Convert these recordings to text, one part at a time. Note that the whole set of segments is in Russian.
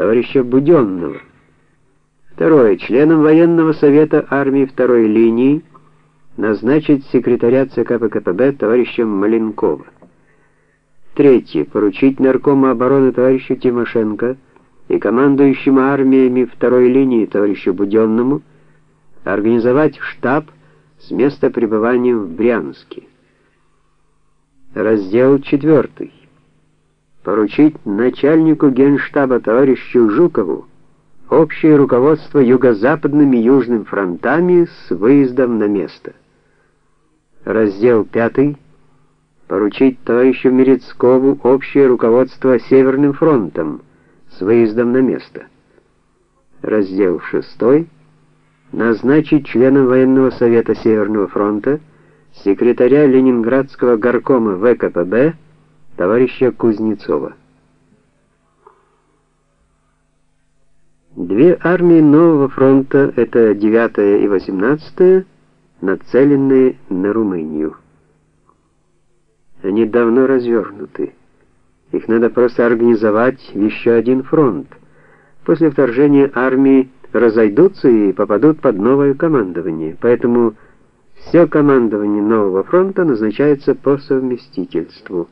товарища Буденного. Второе. Членом военного совета армии второй линии назначить секретаря ЦК ВКПБ товарища Маленкова. Третье. Поручить наркому обороны товарищу Тимошенко и командующему армиями второй линии товарищу Буденному организовать штаб с места пребывания в Брянске. Раздел 4. Поручить начальнику Генштаба товарищу Жукову общее руководство юго-западным и южным фронтами с выездом на место. Раздел 5. Поручить товарищу Мерецкову общее руководство Северным фронтом с выездом на место. Раздел 6. Назначить членом военного совета Северного фронта секретаря Ленинградского горкома ВКПБ товарища Кузнецова. Две армии нового фронта, это 9 и 18 нацеленные на Румынию. Они давно развернуты. Их надо просто организовать в еще один фронт. После вторжения армии разойдутся и попадут под новое командование. Поэтому все командование нового фронта назначается по совместительству.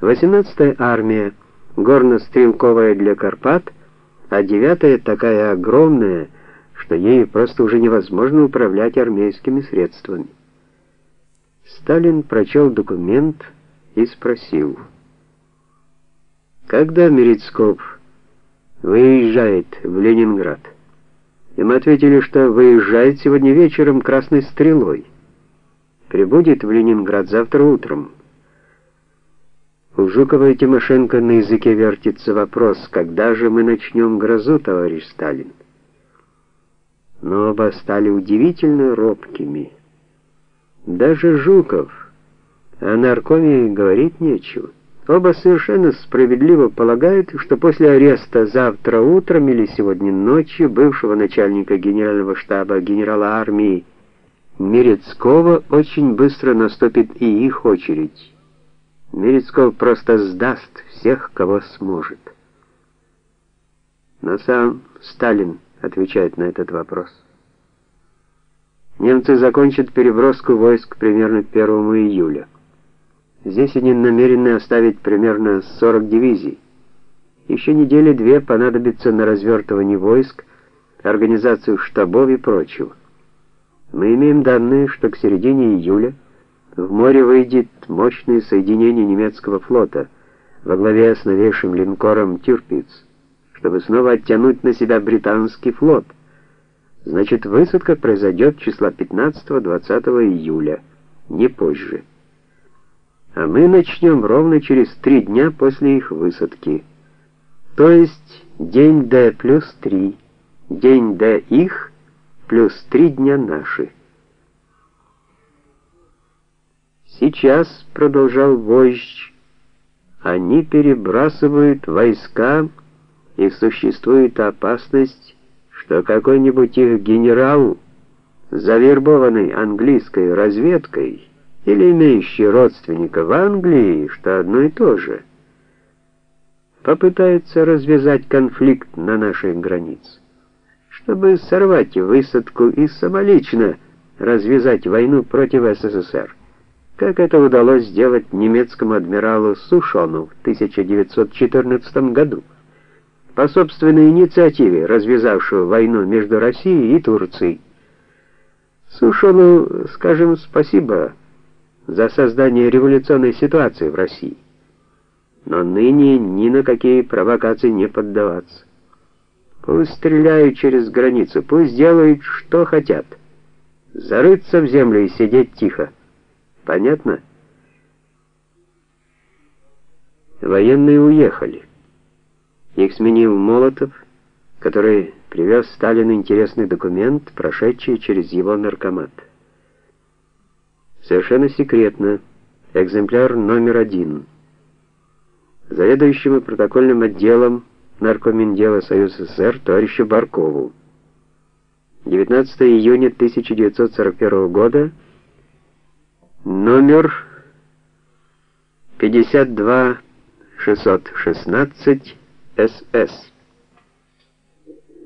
18-я армия, горно-стрелковая для Карпат, а 9-я такая огромная, что ей просто уже невозможно управлять армейскими средствами. Сталин прочел документ и спросил: "Когда Мерецков выезжает в Ленинград?" Им ответили, что выезжает сегодня вечером красной стрелой. Прибудет в Ленинград завтра утром. У Жукова и Тимошенко на языке вертится вопрос, когда же мы начнем грозу, товарищ Сталин? Но оба стали удивительно робкими. Даже Жуков, о наркоме говорить нечего. Оба совершенно справедливо полагают, что после ареста завтра утром или сегодня ночью бывшего начальника генерального штаба генерала армии Мерецкого очень быстро наступит и их очередь. Мерецков просто сдаст всех, кого сможет. Но сам Сталин отвечает на этот вопрос. Немцы закончат переброску войск примерно 1 июля. Здесь они намерены оставить примерно 40 дивизий. Еще недели две понадобится на развертывание войск, организацию штабов и прочего. Мы имеем данные, что к середине июля в море выйдет мощное соединение немецкого флота во главе с новейшим линкором «Тюрпиц», чтобы снова оттянуть на себя британский флот. Значит, высадка произойдет числа 15-20 июля, не позже а мы начнем ровно через три дня после их высадки. То есть день Д плюс три, день Д их плюс три дня наши. Сейчас, продолжал вождь, они перебрасывают войска, и существует опасность, что какой-нибудь их генерал, завербованный английской разведкой, или имеющий родственника в Англии, что одно и то же, попытается развязать конфликт на нашей границе, чтобы сорвать высадку и самолично развязать войну против СССР, как это удалось сделать немецкому адмиралу Сушону в 1914 году, по собственной инициативе развязавшего войну между Россией и Турцией. Сушону скажем спасибо за создание революционной ситуации в России. Но ныне ни на какие провокации не поддаваться. Пусть стреляют через границу, пусть делают, что хотят. Зарыться в землю и сидеть тихо. Понятно? Военные уехали. Их сменил Молотов, который привез Сталину интересный документ, прошедший через его наркомат. Совершенно секретно. Экземпляр номер один. Заведующему протокольным отделом Наркоминдела Союза СССР товарищу Баркову. 19 июня 1941 года. Номер 52616 СС.